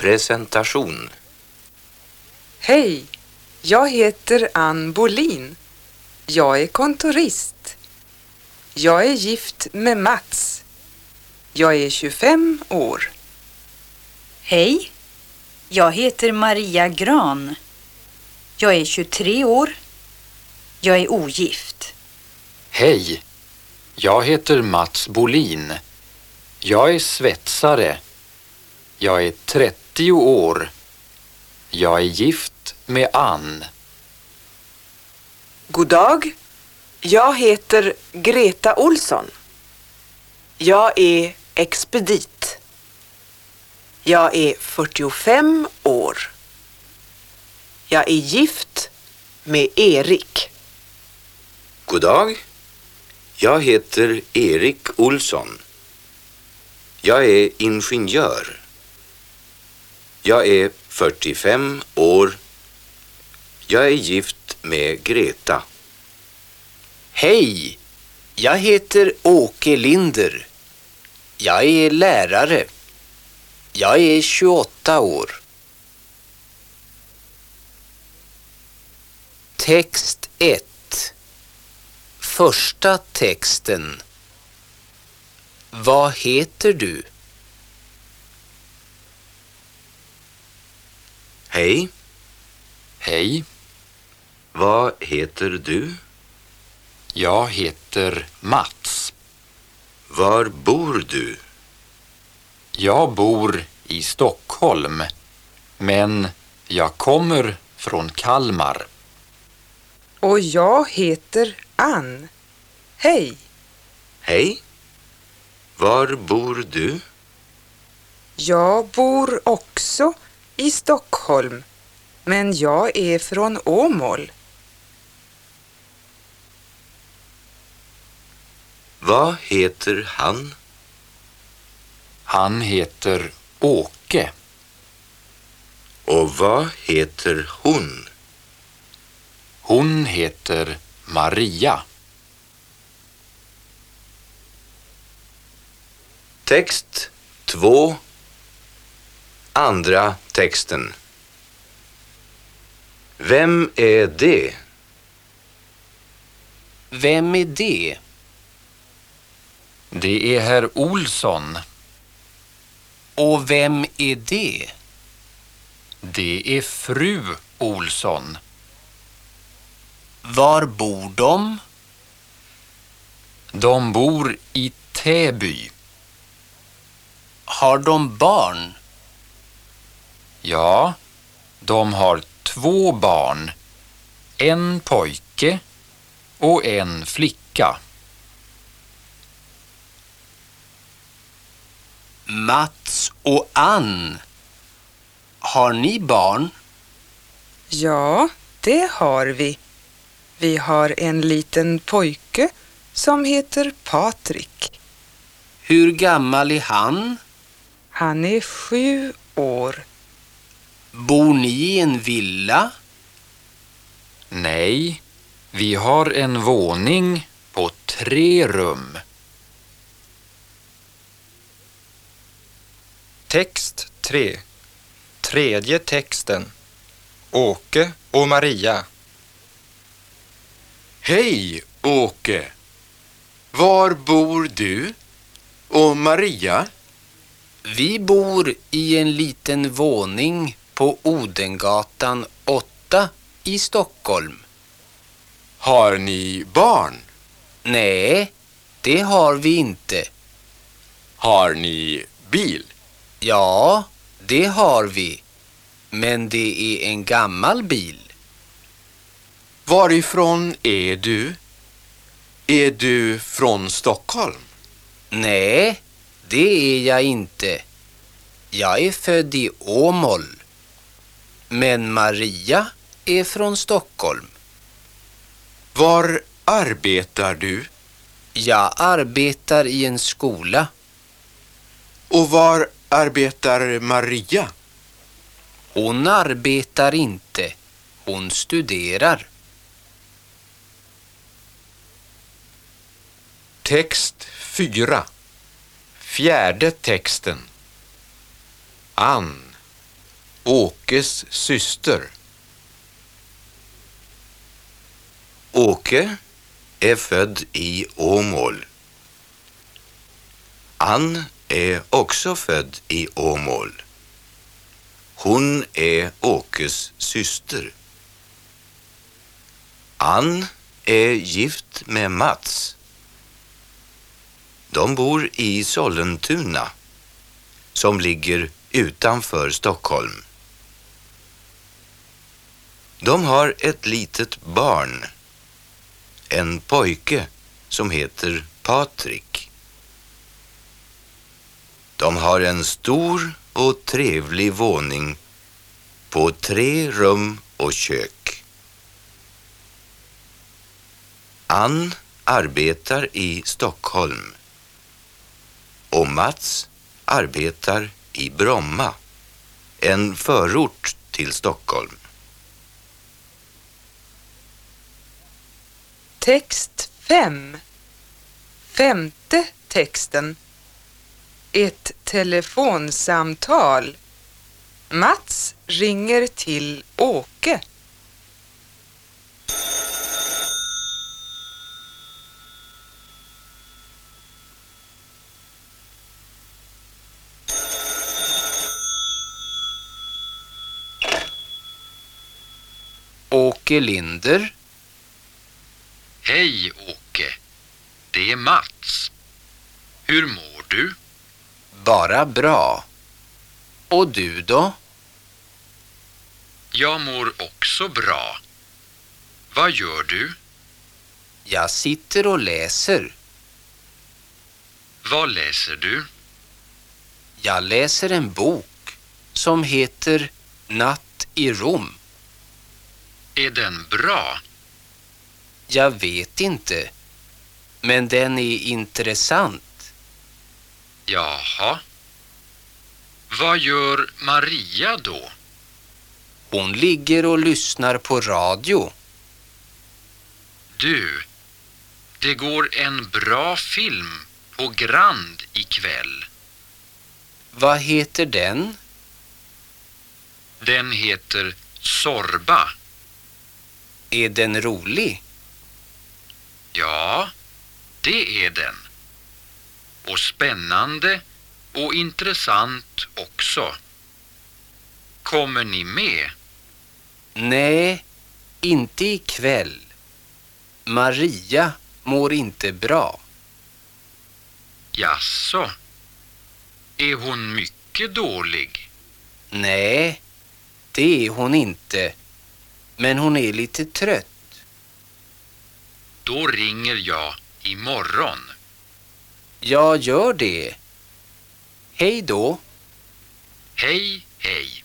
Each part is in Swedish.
Presentation Hej, jag heter Ann Bolin. Jag är kontorist. Jag är gift med Mats. Jag är 25 år. Hej, jag heter Maria Gran. Jag är 23 år. Jag är ogift. Hej! Jag heter Mats Bolin. Jag är svetsare. Jag är 30 år. Jag är gift med Ann. God dag. Jag heter Greta Olsson. Jag är expedit. Jag är 45 år. Jag är gift med Erik. God dag. Jag heter Erik Olsson. Jag är ingenjör. Jag är 45 år. Jag är gift med Greta. Hej! Jag heter Åke Linder. Jag är lärare. Jag är 28 år. Text 1. Första texten. Vad heter du? Hej, Hej, vad heter du? jag heter Mats. Var bor du? Jag bor i Stockholm, men jag kommer från Kalmar. Och jag heter Ann. Hej, Hej, var bor du? jag bor också i Stockholm. Men jag är från Åmål. Vad heter han? Han heter Åke. Och vad heter hon? Hon heter Maria. Text 2. Andra texten. Vem är det? Vem är det? Det är herr Olsson. Och vem är det? Det är fru Olsson. Var bor de? De bor i Täby. Har de barn? Ja, de har två barn. En pojke och en flicka. Mats och Ann. Har ni barn? Ja, det har vi. Vi har en liten pojke som heter Patrik. Hur gammal är han? Han är sju år. Bor ni i en villa? Nej, vi har en våning på tre rum. Text 3. Tredje texten. Åke och Maria. Hej, Åke. Var bor du? Och Maria? Vi bor i en liten våning på Odengatan 8 i Stockholm. Har ni barn? Nej, det har vi inte. Har ni bil? Ja, det har vi. Men det är en gammal bil. Varifrån är du? Är du från Stockholm? Nej, det är jag inte. Jag är född i Åmål. Men Maria är från Stockholm. Var arbetar du? Jag arbetar i en skola. Och var arbetar Maria? Hon arbetar inte. Hon studerar. Text 4. Fjärde texten. Ann. Åkes syster. Åke är född i Åmål. Ann är också född i Åmål. Hon är Åkes syster. Ann är gift med Mats. De bor i Sollentuna som ligger utanför Stockholm. De har ett litet barn, en pojke som heter Patrik. De har en stor och trevlig våning på tre rum och kök. Ann arbetar i Stockholm och Mats arbetar i Bromma, en förort till Stockholm. Text 5. Femte texten. Ett telefonsamtal. Mats ringer till Åke. Åke Linder. Hej Åke, det är Mats. Hur mår du? Bara bra. Och du då? Jag mår också bra. Vad gör du? Jag sitter och läser. Vad läser du? Jag läser en bok som heter Natt i Rom. Är den bra? Jag vet inte. Men den är intressant. Jaha. Vad gör Maria då? Hon ligger och lyssnar på radio. Du, det går en bra film på Grand ikväll. Vad heter den? Den heter Sorba. Är den rolig? Ja, det är den. Och spännande och intressant också. Kommer ni med? Nej, inte ikväll. Maria mår inte bra. Jaså? Är hon mycket dålig? Nej, det är hon inte. Men hon är lite trött. Då ringer jag imorgon. Jag gör det. Hej då. Hej, hej.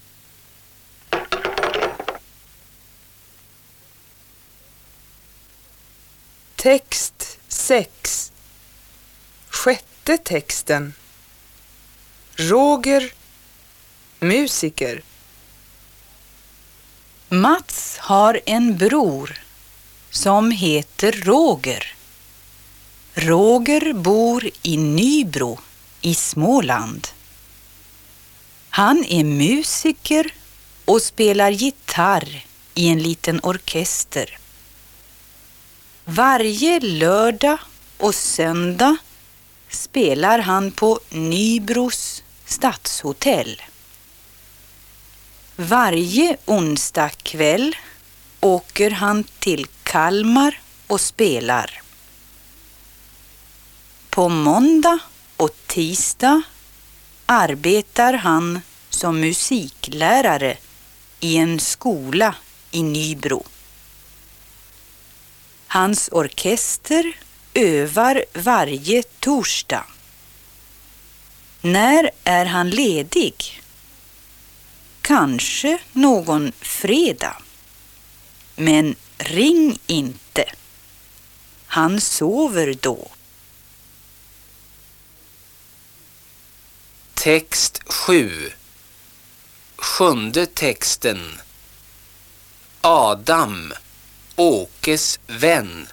Text 6. Sjätte texten. Roger, musiker. Mats har en bror som heter Roger. Roger bor i Nybro i Småland. Han är musiker och spelar gitarr i en liten orkester. Varje lördag och söndag spelar han på Nybros stadshotell. Varje onsdag kväll åker han till Kalmar och spelar. På måndag och tisdag arbetar han som musiklärare i en skola i Nybro. Hans orkester övar varje torsdag. När är han ledig? Kanske någon fredag. Men ring inte. Han sover då. Text 7. Sjunde texten. Adam, Åkes vän.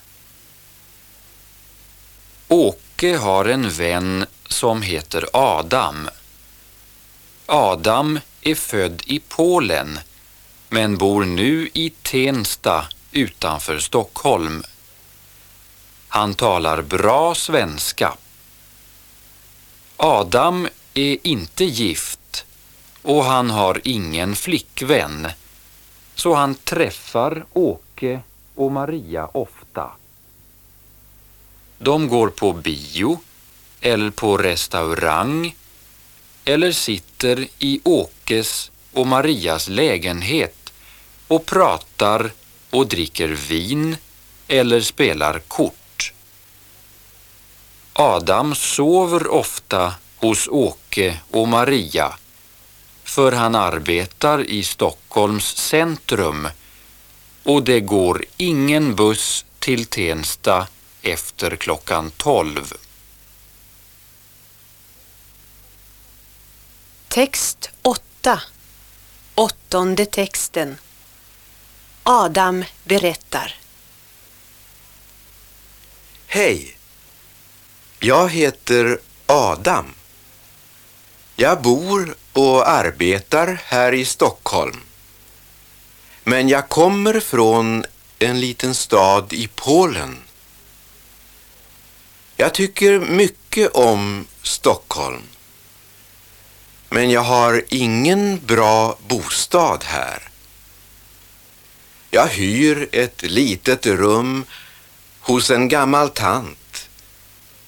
Åke har en vän som heter Adam. Adam är född i Polen men bor nu i Tensta utanför Stockholm. Han talar bra svenska. Adam är inte gift och han har ingen flickvän så han träffar Åke och Maria ofta. De går på bio eller på restaurang eller sitter i Åkes och Marias lägenhet och pratar och dricker vin eller spelar kort. Adam sover ofta hos Åke och Maria för han arbetar i Stockholms centrum och det går ingen buss till Tensta efter klockan 12. Text 8. Åttonde texten. Adam berättar. Hej! Jag heter Adam. Jag bor och arbetar här i Stockholm. Men jag kommer från en liten stad i Polen. Jag tycker mycket om Stockholm. Men jag har ingen bra bostad här. Jag hyr ett litet rum hos en gammal tant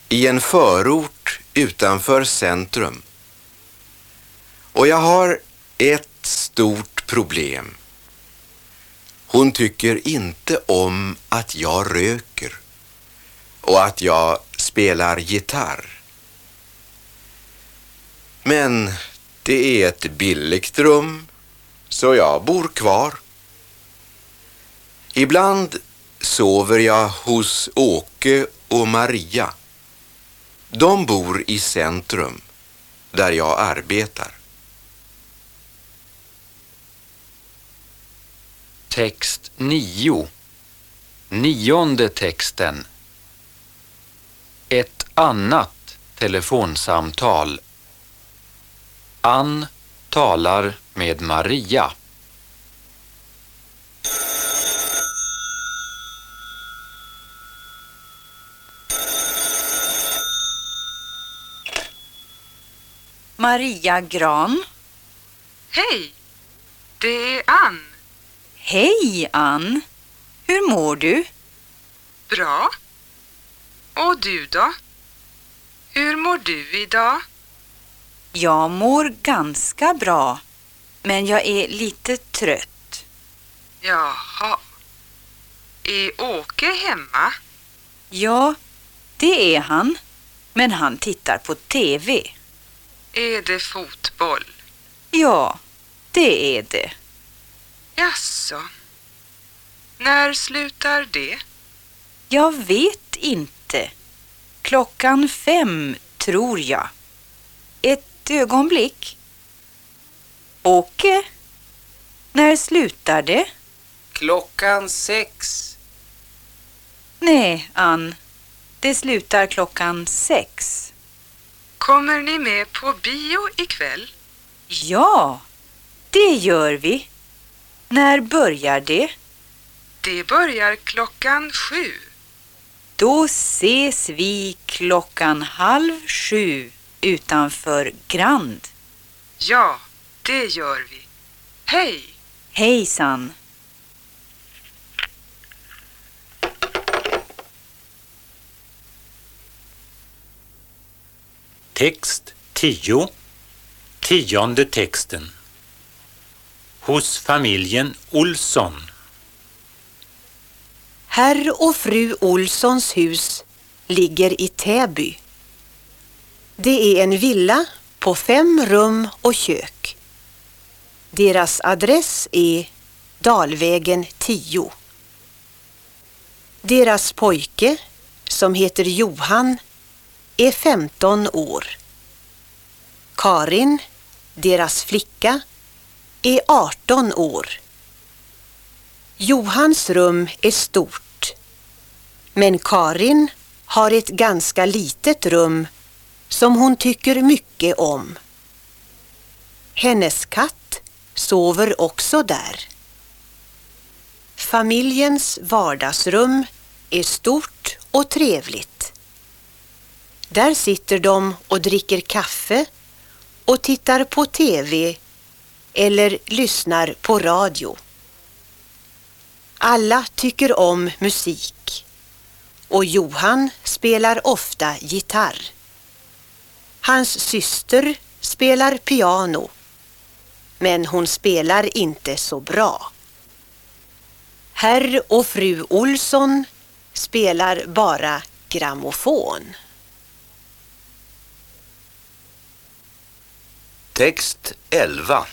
i en förort utanför centrum. Och jag har ett stort problem. Hon tycker inte om att jag röker och att jag spelar gitarr. Men det är ett billigt rum så jag bor kvar. Ibland sover jag hos Åke och Maria. De bor i centrum där jag arbetar. Text 9. Nionde texten. Ett annat telefonsamtal. Ann talar med Maria. Maria Gran. Hej! Det är Ann. Hej Ann! Hur mår du? Bra. Och du då? Hur mår du idag? Jag mår ganska bra, men jag är lite trött. Jaha. Är Åke hemma? Ja, det är han, men han tittar på TV. Är det fotboll? Ja, det är det. Jaså. När slutar det? Jag vet inte. Klockan fem, tror jag. Ett ögonblick. Åke, när slutar det? Klockan sex. Nej, Ann. Det slutar klockan sex. Kommer ni med på bio ikväll? Ja, det gör vi. När börjar det? Det börjar klockan sju. Då ses vi klockan halv sju utanför Grand. Ja, det gör vi. Hej! Hejsan! Text 10. Tionde texten. Hos familjen Olsson. Herr och fru Olssons hus ligger i Täby. Det är en villa på fem rum och kök. Deras adress är Dalvägen 10. Deras pojke, som heter Johan, är 15 år. Karin, deras flicka, är 18 år. Johans rum är stort, men Karin har ett ganska litet rum som hon tycker mycket om. Hennes katt sover också där. Familjens vardagsrum är stort och trevligt. Där sitter de och dricker kaffe och tittar på TV eller lyssnar på radio. Alla tycker om musik och Johan spelar ofta gitarr. Hans syster spelar piano men hon spelar inte så bra. Herr och fru Olsson spelar bara grammofon. Text 11.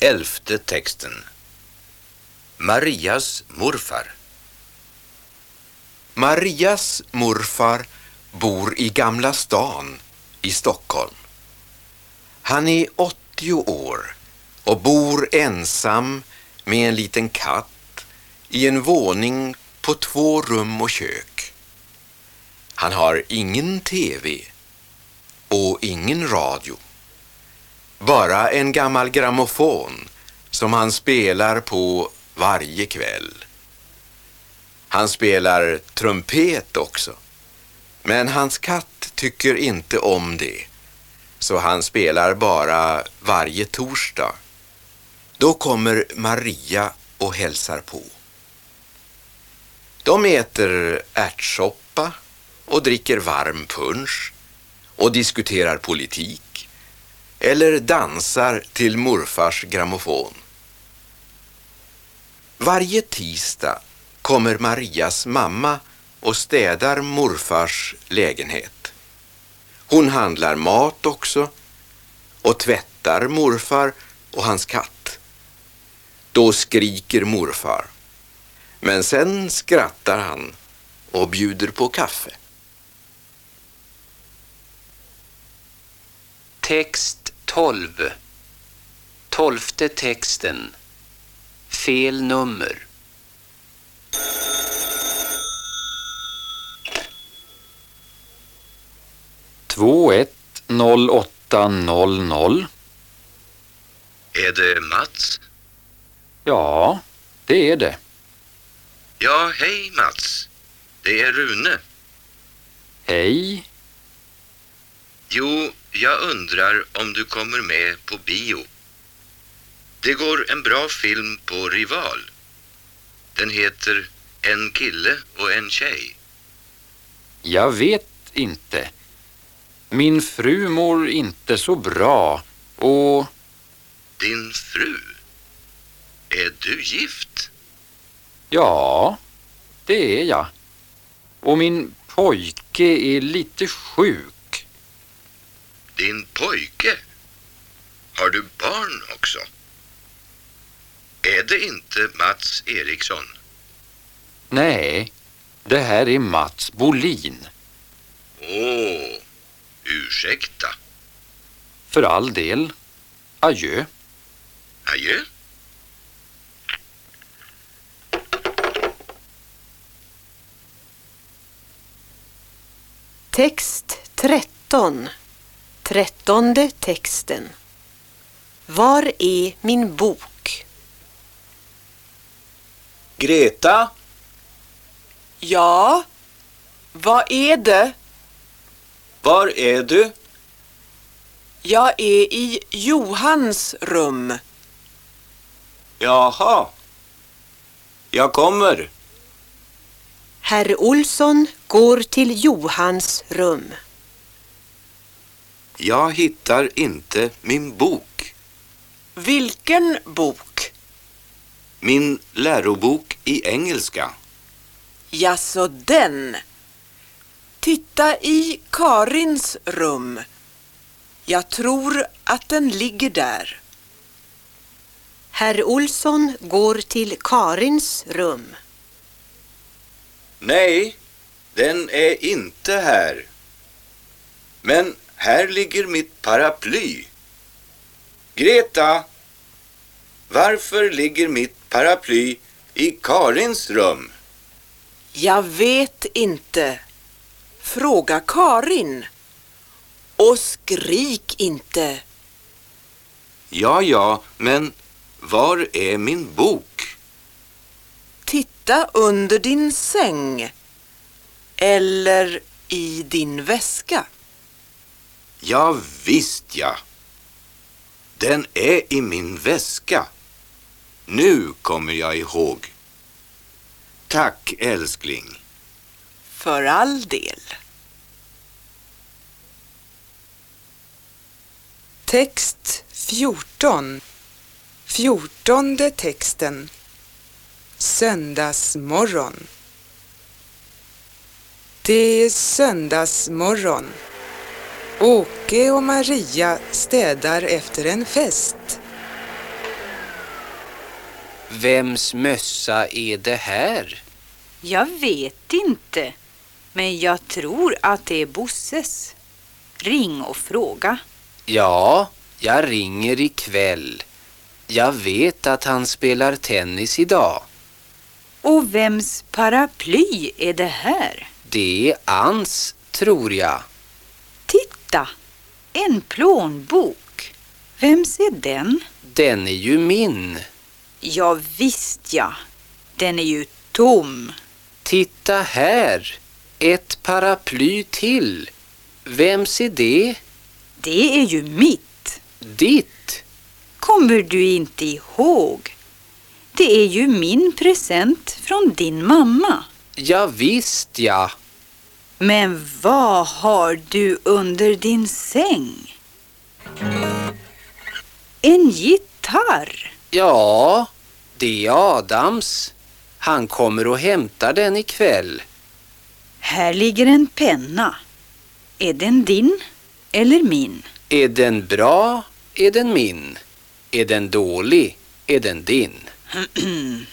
Elfte texten. Marias morfar. Marias morfar bor i Gamla stan i Stockholm. Han är 80 år och bor ensam med en liten katt i en våning på två rum och kök. Han har ingen tv och ingen radio. Bara en gammal grammofon som han spelar på varje kväll. Han spelar trumpet också. Men hans katt tycker inte om det. Så han spelar bara varje torsdag. Då kommer Maria och hälsar på. De äter ärtsoppa och dricker varm punsch och diskuterar politik eller dansar till morfars grammofon. Varje tisdag kommer Marias mamma och städar morfars lägenhet. Hon handlar mat också och tvättar morfar och hans katt. Då skriker morfar. Men sen skrattar han och bjuder på kaffe. Text 12. Tolfte texten. Fel nummer. Två ett noll åtta noll noll. Är det Mats? Ja, det är det. Ja, hej Mats. Det är Rune. Hej. Jo, jag undrar om du kommer med på bio. Det går en bra film på Rival. Den heter En kille och en tjej. Jag vet inte. Min fru mår inte så bra och... Din fru? Är du gift? Ja, det är jag. Och min pojke är lite sjuk. Din pojke? Har du barn också? Är det inte Mats Eriksson? Nej, det här är Mats Bolin. Åh, ursäkta. För all del. Adjö. Adjö. Text 13. Trettonde texten. Var är min bok? Greta? Ja, vad är det? Var är du? Jag är i Johans rum. Jaha. Jag kommer. Herr Olsson går till Johans rum. Jag hittar inte min bok. Vilken bok? Min lärobok i engelska. Jaså, den. Titta i Karins rum. Jag tror att den ligger där. Herr Olsson går till Karins rum. Nej, den är inte här. Men här ligger mitt paraply. Greta, varför ligger mitt paraply i Karins rum? Jag vet inte. Fråga Karin. Och skrik inte. Ja, ja, men var är min bok? Titta under din säng. Eller i din väska. Ja, visst ja. Den är i min väska. Nu kommer jag ihåg. Tack, älskling. För all del. Text 14. Fjortonde texten. Söndagsmorgon. Det är söndagsmorgon. Åke och Maria städar efter en fest. Vems mössa är det här? Jag vet inte, men jag tror att det är Bosses. Ring och fråga. Ja, jag ringer ikväll. Jag vet att han spelar tennis idag. Och vems paraply är det här? Det är Ans, tror jag. Titta, en plånbok. Vems är den? Den är ju min. Ja, visst ja. Den är ju tom. Titta här! Ett paraply till. Vems är det? Det är ju mitt. Ditt? Kommer du inte ihåg? Det är ju min present från din mamma. Ja, visst ja. Men vad har du under din säng? En gitarr. Ja, det är Adams. Han kommer och hämtar den ikväll. Här ligger en penna. Är den din eller min? Är den bra, är den min. Är den dålig, är den din.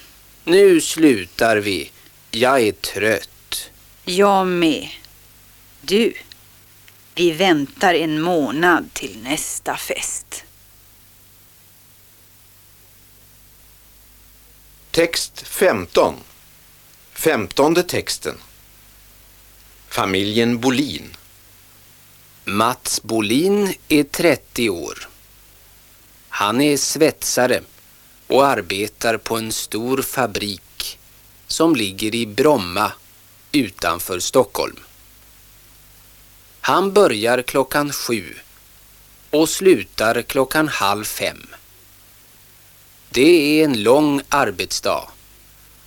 nu slutar vi. Jag är trött. Jag med. Du, vi väntar en månad till nästa fest. Text 15. Femtonde texten. Familjen Bolin. Mats Bolin är 30 år. Han är svetsare och arbetar på en stor fabrik som ligger i Bromma utanför Stockholm. Han börjar klockan sju och slutar klockan halv fem. Det är en lång arbetsdag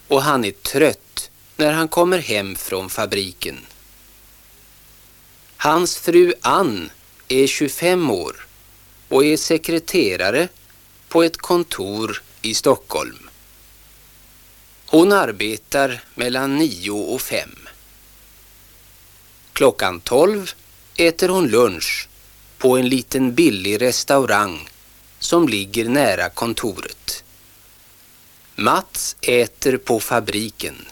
och han är trött när han kommer hem från fabriken. Hans fru Ann är 25 år och är sekreterare på ett kontor i Stockholm. Hon arbetar mellan nio och fem. Klockan tolv äter hon lunch på en liten billig restaurang som ligger nära kontoret. Mats äter på fabriken.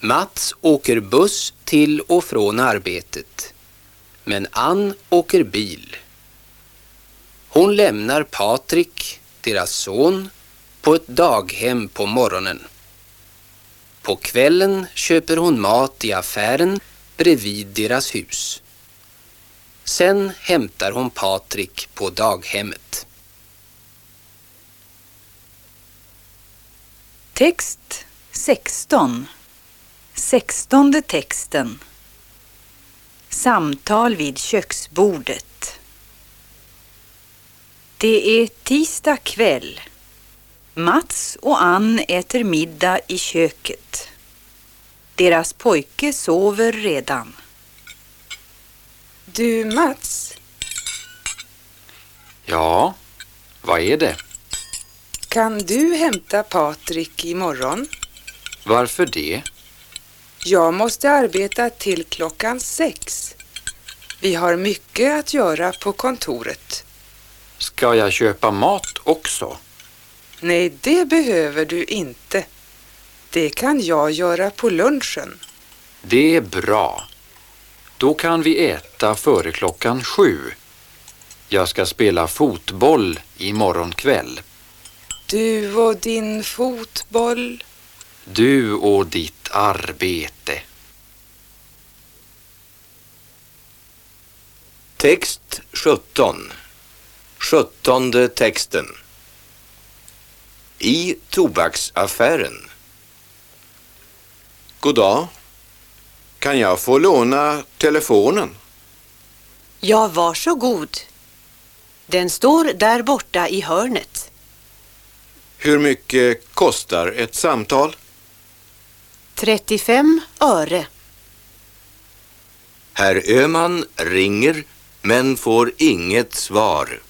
Mats åker buss till och från arbetet. Men Ann åker bil. Hon lämnar Patrik, deras son, på ett daghem på morgonen. På kvällen köper hon mat i affären bredvid deras hus. Sen hämtar hon Patrik på daghemmet. Text 16. Sextonde texten. Samtal vid köksbordet. Det är tisdag kväll. Mats och Ann äter middag i köket. Deras pojke sover redan. Du Mats, Ja, vad är det? kan du hämta Patrik imorgon? Varför det? Jag måste arbeta till klockan sex. Vi har mycket att göra på kontoret. Ska jag köpa mat också? Nej, det behöver du inte. Det kan jag göra på lunchen. Det är bra. Då kan vi äta före klockan sju. Jag ska spela fotboll imorgon kväll. Du och din fotboll. Du och ditt arbete. Text 17. Sjuttonde texten. I tobaksaffären. God dag. Kan jag få låna telefonen? Ja, varsågod. Den står där borta i hörnet. Hur mycket kostar ett samtal? 35 öre. Herr Öman ringer men får inget svar.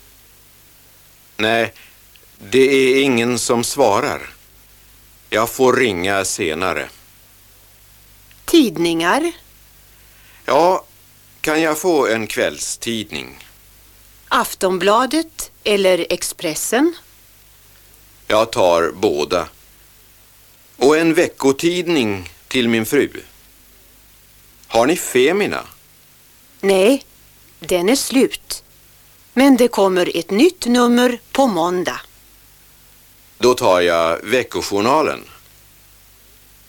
Nej, det är ingen som svarar. Jag får ringa senare. Tidningar, Ja, kan jag få en kvällstidning? Aftonbladet eller Expressen. Jag tar båda. Och en veckotidning till min fru. Har ni Femina? Nej, den är slut. Men det kommer ett nytt nummer på måndag. Då tar jag veckojournalen.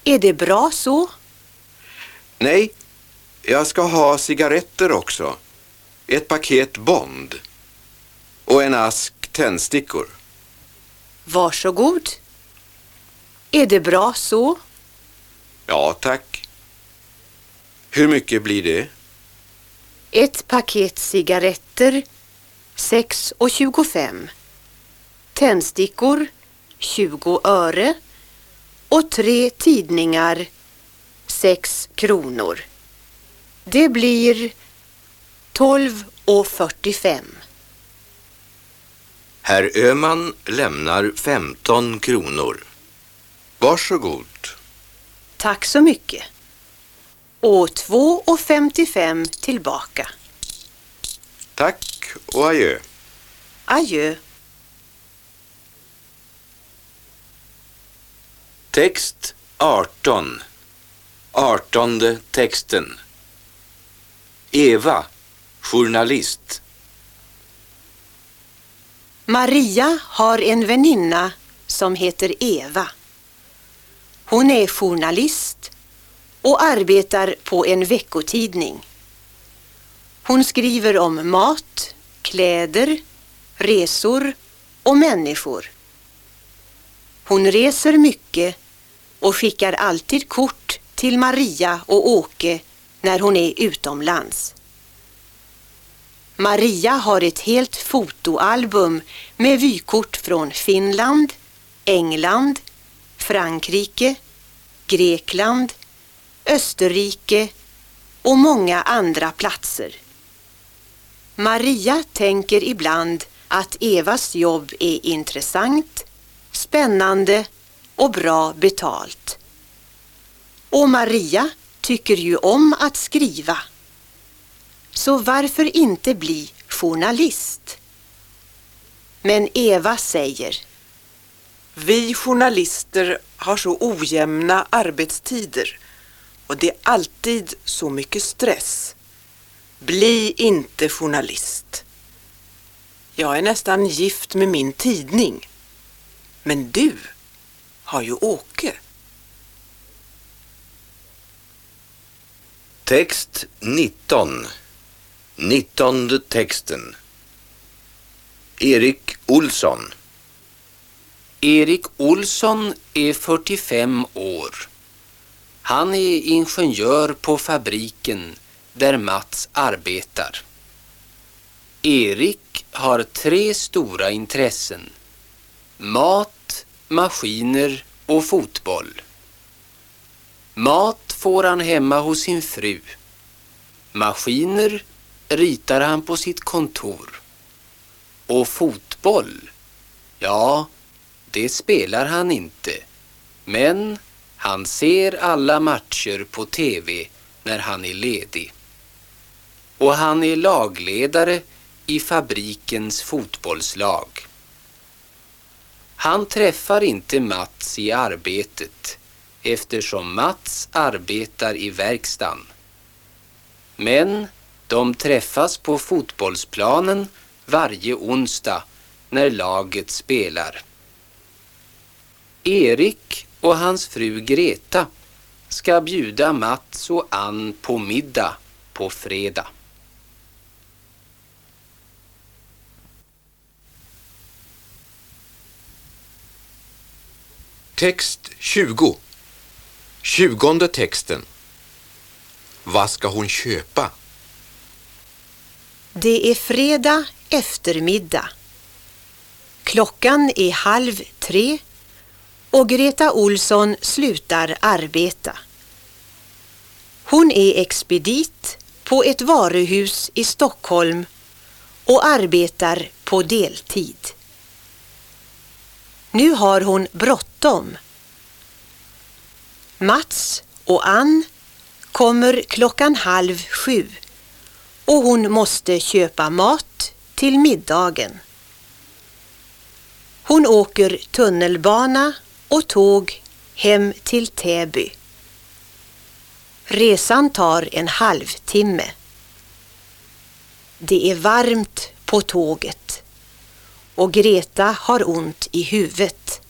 Är det bra så? Nej, jag ska ha cigaretter också. Ett paket Bond. Och en ask tändstickor. Varsågod. Är det bra så? Ja, tack. Hur mycket blir det? Ett paket cigaretter 6,25. Tändstickor 20 öre. Och tre tidningar 6 kronor. Det blir 12,45. Herr Öman lämnar 15 kronor. Varsågod. Tack så mycket. Och 2,55 tillbaka. Tack och adjö. Adjö. Text 18. Artonde texten. Eva, journalist. Maria har en väninna som heter Eva. Hon är journalist och arbetar på en veckotidning. Hon skriver om mat, kläder, resor och människor. Hon reser mycket och skickar alltid kort till Maria och Åke när hon är utomlands. Maria har ett helt fotoalbum med vykort från Finland, England, Frankrike, Grekland, Österrike och många andra platser. Maria tänker ibland att Evas jobb är intressant, spännande och bra betalt. Och Maria tycker ju om att skriva. Så varför inte bli journalist? Men Eva säger Vi journalister har så ojämna arbetstider och det är alltid så mycket stress. Bli inte journalist. Jag är nästan gift med min tidning. Men du har ju Åke. Text 19. Nittonde texten. Erik Olsson. Erik Olsson är 45 år. Han är ingenjör på fabriken där Mats arbetar. Erik har tre stora intressen. Mat, maskiner och fotboll. Mat får han hemma hos sin fru. Maskiner ritar han på sitt kontor. Och fotboll, ja, det spelar han inte. Men han ser alla matcher på TV när han är ledig. Och han är lagledare i fabrikens fotbollslag. Han träffar inte Mats i arbetet eftersom Mats arbetar i verkstaden. Men de träffas på fotbollsplanen varje onsdag när laget spelar. Erik och hans fru Greta ska bjuda Mats och Ann på middag på fredag. Text 20. Tjugonde texten. Vad ska hon köpa? Det är fredag eftermiddag. Klockan är halv tre och Greta Olsson slutar arbeta. Hon är expedit på ett varuhus i Stockholm och arbetar på deltid. Nu har hon bråttom. Mats och Ann kommer klockan halv sju och hon måste köpa mat till middagen. Hon åker tunnelbana och tåg hem till Täby. Resan tar en halvtimme. Det är varmt på tåget och Greta har ont i huvudet.